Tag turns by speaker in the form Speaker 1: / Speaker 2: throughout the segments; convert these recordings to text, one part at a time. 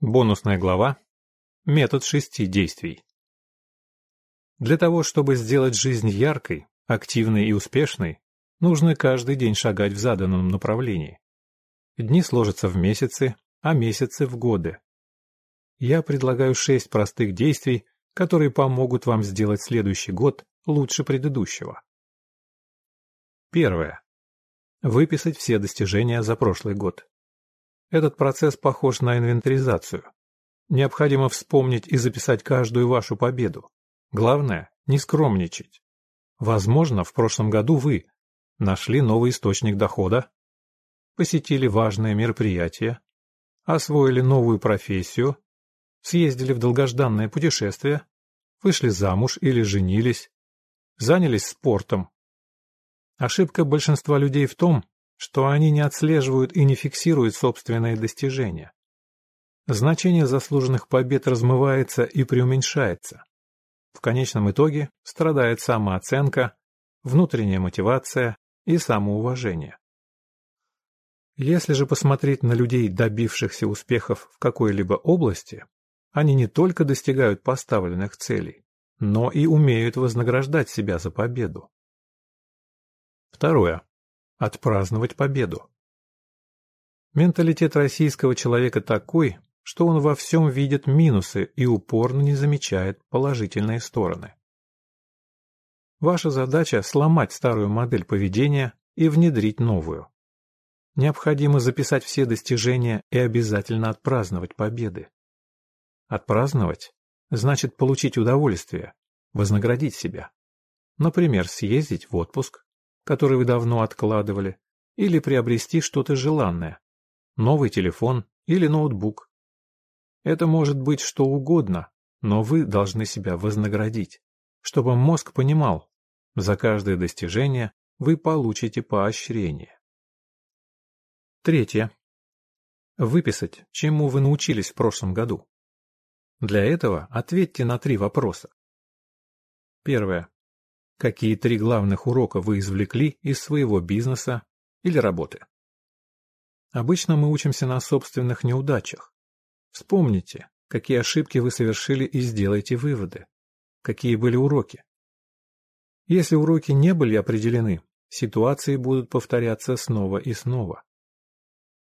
Speaker 1: Бонусная глава. Метод шести действий. Для того, чтобы сделать жизнь яркой, активной и успешной, нужно каждый день шагать в заданном направлении. Дни сложатся в месяцы, а месяцы в годы. Я предлагаю шесть простых действий, которые помогут вам сделать следующий год лучше предыдущего. Первое. Выписать все достижения за прошлый год. Этот процесс похож на инвентаризацию. Необходимо вспомнить и записать каждую вашу победу. Главное – не скромничать. Возможно, в прошлом году вы нашли новый источник дохода, посетили важное мероприятие, освоили новую профессию, съездили в долгожданное путешествие, вышли замуж или женились, занялись спортом. Ошибка большинства людей в том, что они не отслеживают и не фиксируют собственные достижения. Значение заслуженных побед размывается и преуменьшается. В конечном итоге страдает самооценка, внутренняя мотивация и самоуважение. Если же посмотреть на людей, добившихся успехов в какой-либо области, они не только достигают поставленных целей, но и умеют вознаграждать себя за победу. Второе отпраздновать победу. Менталитет российского человека такой, что он во всем видит минусы и упорно не замечает положительные стороны. Ваша задача – сломать старую модель поведения и внедрить новую. Необходимо записать все достижения и обязательно отпраздновать победы. Отпраздновать – значит получить удовольствие, вознаградить себя. Например, съездить в отпуск, который вы давно откладывали, или приобрести что-то желанное, новый телефон или ноутбук. Это может быть что угодно, но вы должны себя вознаградить, чтобы мозг понимал, за каждое достижение вы получите поощрение. Третье. Выписать, чему вы научились в прошлом году. Для этого ответьте на три вопроса. Первое. Какие три главных урока вы извлекли из своего бизнеса или работы? Обычно мы учимся на собственных неудачах. Вспомните, какие ошибки вы совершили и сделайте выводы. Какие были уроки? Если уроки не были определены, ситуации будут повторяться снова и снова.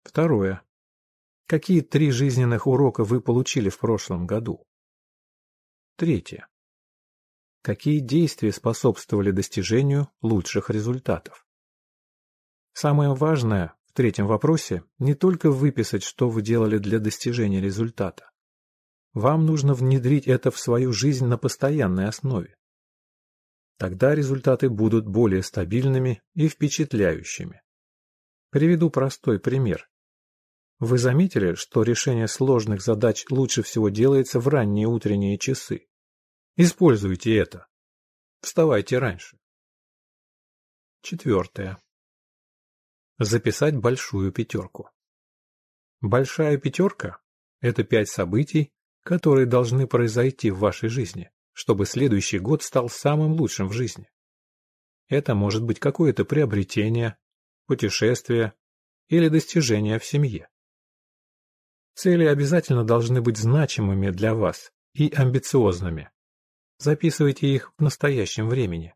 Speaker 1: Второе. Какие три жизненных урока вы получили в прошлом году? Третье. Какие действия способствовали достижению лучших результатов? Самое важное в третьем вопросе не только выписать, что вы делали для достижения результата. Вам нужно внедрить это в свою жизнь на постоянной основе. Тогда результаты будут более стабильными и впечатляющими. Приведу простой пример. Вы заметили, что решение сложных задач лучше всего делается в ранние утренние часы? Используйте это. Вставайте раньше. Четвертое. Записать большую пятерку. Большая пятерка – это пять событий, которые должны произойти в вашей жизни, чтобы следующий год стал самым лучшим в жизни. Это может быть какое-то приобретение, путешествие или достижение в семье. Цели обязательно должны быть значимыми для вас и амбициозными. Записывайте их в настоящем времени.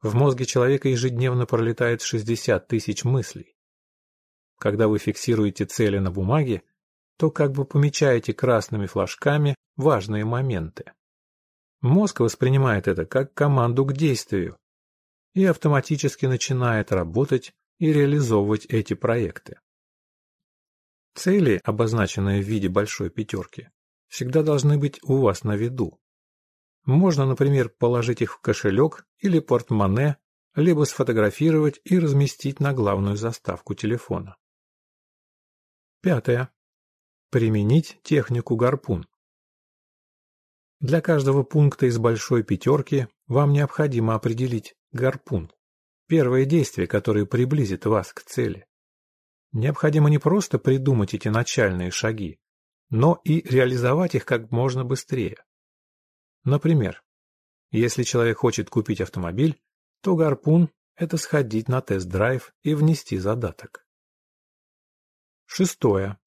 Speaker 1: В мозге человека ежедневно пролетает 60 тысяч мыслей. Когда вы фиксируете цели на бумаге, то как бы помечаете красными флажками важные моменты. Мозг воспринимает это как команду к действию и автоматически начинает работать и реализовывать эти проекты. Цели, обозначенные в виде большой пятерки, всегда должны быть у вас на виду. Можно, например, положить их в кошелек или портмоне, либо сфотографировать и разместить на главную заставку телефона. Пятое. Применить технику гарпун. Для каждого пункта из большой пятерки вам необходимо определить гарпун. Первое действие, которое приблизит вас к цели. Необходимо не просто придумать эти начальные шаги, но и реализовать их как можно быстрее. Например, если человек хочет купить автомобиль, то гарпун – это сходить на тест-драйв и внести задаток. Шестое.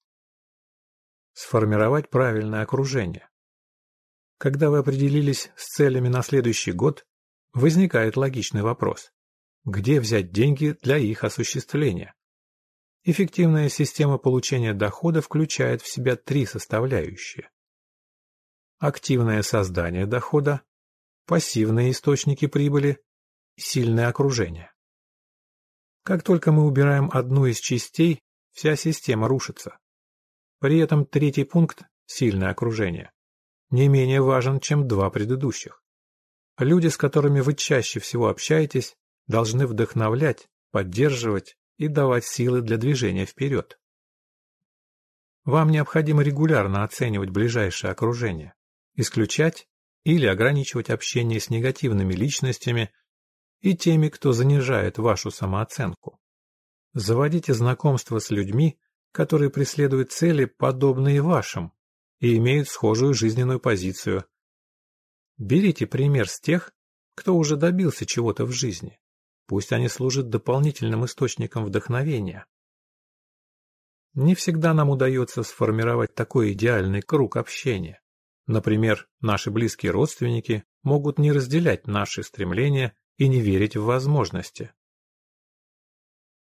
Speaker 1: сформировать правильное окружение. Когда вы определились с целями на следующий год, возникает логичный вопрос. Где взять деньги для их осуществления? Эффективная система получения дохода включает в себя три составляющие. Активное создание дохода, пассивные источники прибыли, сильное окружение. Как только мы убираем одну из частей, вся система рушится. При этом третий пункт – сильное окружение – не менее важен, чем два предыдущих. Люди, с которыми вы чаще всего общаетесь, должны вдохновлять, поддерживать и давать силы для движения вперед. Вам необходимо регулярно оценивать ближайшее окружение, исключать или ограничивать общение с негативными личностями и теми, кто занижает вашу самооценку. Заводите знакомства с людьми, которые преследуют цели, подобные вашим, и имеют схожую жизненную позицию. Берите пример с тех, кто уже добился чего-то в жизни. Пусть они служат дополнительным источником вдохновения. Не всегда нам удается сформировать такой идеальный круг общения. Например, наши близкие родственники могут не разделять наши стремления и не верить в возможности.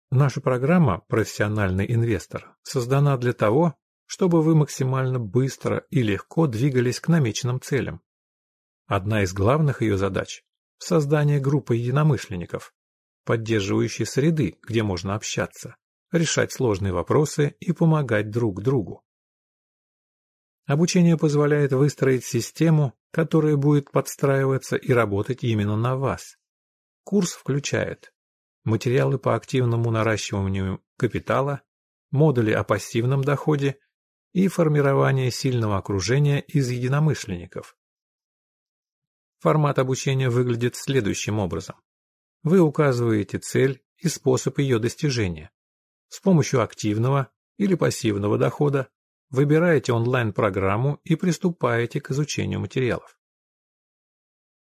Speaker 1: Наша программа «Профессиональный инвестор» создана для того, чтобы вы максимально быстро и легко двигались к намеченным целям. Одна из главных ее задач – создание группы единомышленников, поддерживающей среды, где можно общаться, решать сложные вопросы и помогать друг другу. Обучение позволяет выстроить систему, которая будет подстраиваться и работать именно на вас. Курс включает материалы по активному наращиванию капитала, модули о пассивном доходе и формирование сильного окружения из единомышленников. Формат обучения выглядит следующим образом. Вы указываете цель и способ ее достижения. С помощью активного или пассивного дохода выбираете онлайн-программу и приступаете к изучению материалов.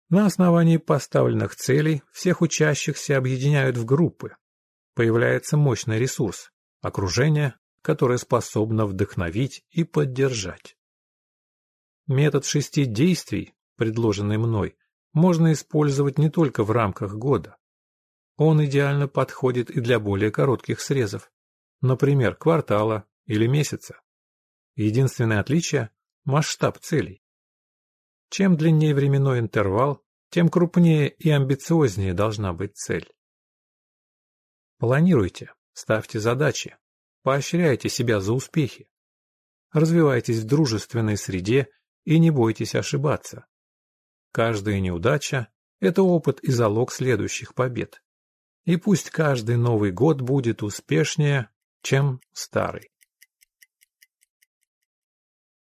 Speaker 1: На основании поставленных целей всех учащихся объединяют в группы. Появляется мощный ресурс – окружение, которое способно вдохновить и поддержать. Метод шести действий, предложенный мной, можно использовать не только в рамках года. Он идеально подходит и для более коротких срезов, например, квартала или месяца. Единственное отличие – масштаб целей. Чем длиннее временной интервал, тем крупнее и амбициознее должна быть цель. Планируйте, ставьте задачи, поощряйте себя за успехи. Развивайтесь в дружественной среде и не бойтесь ошибаться. Каждая неудача – это опыт и залог следующих побед. И пусть каждый Новый год будет успешнее, чем старый.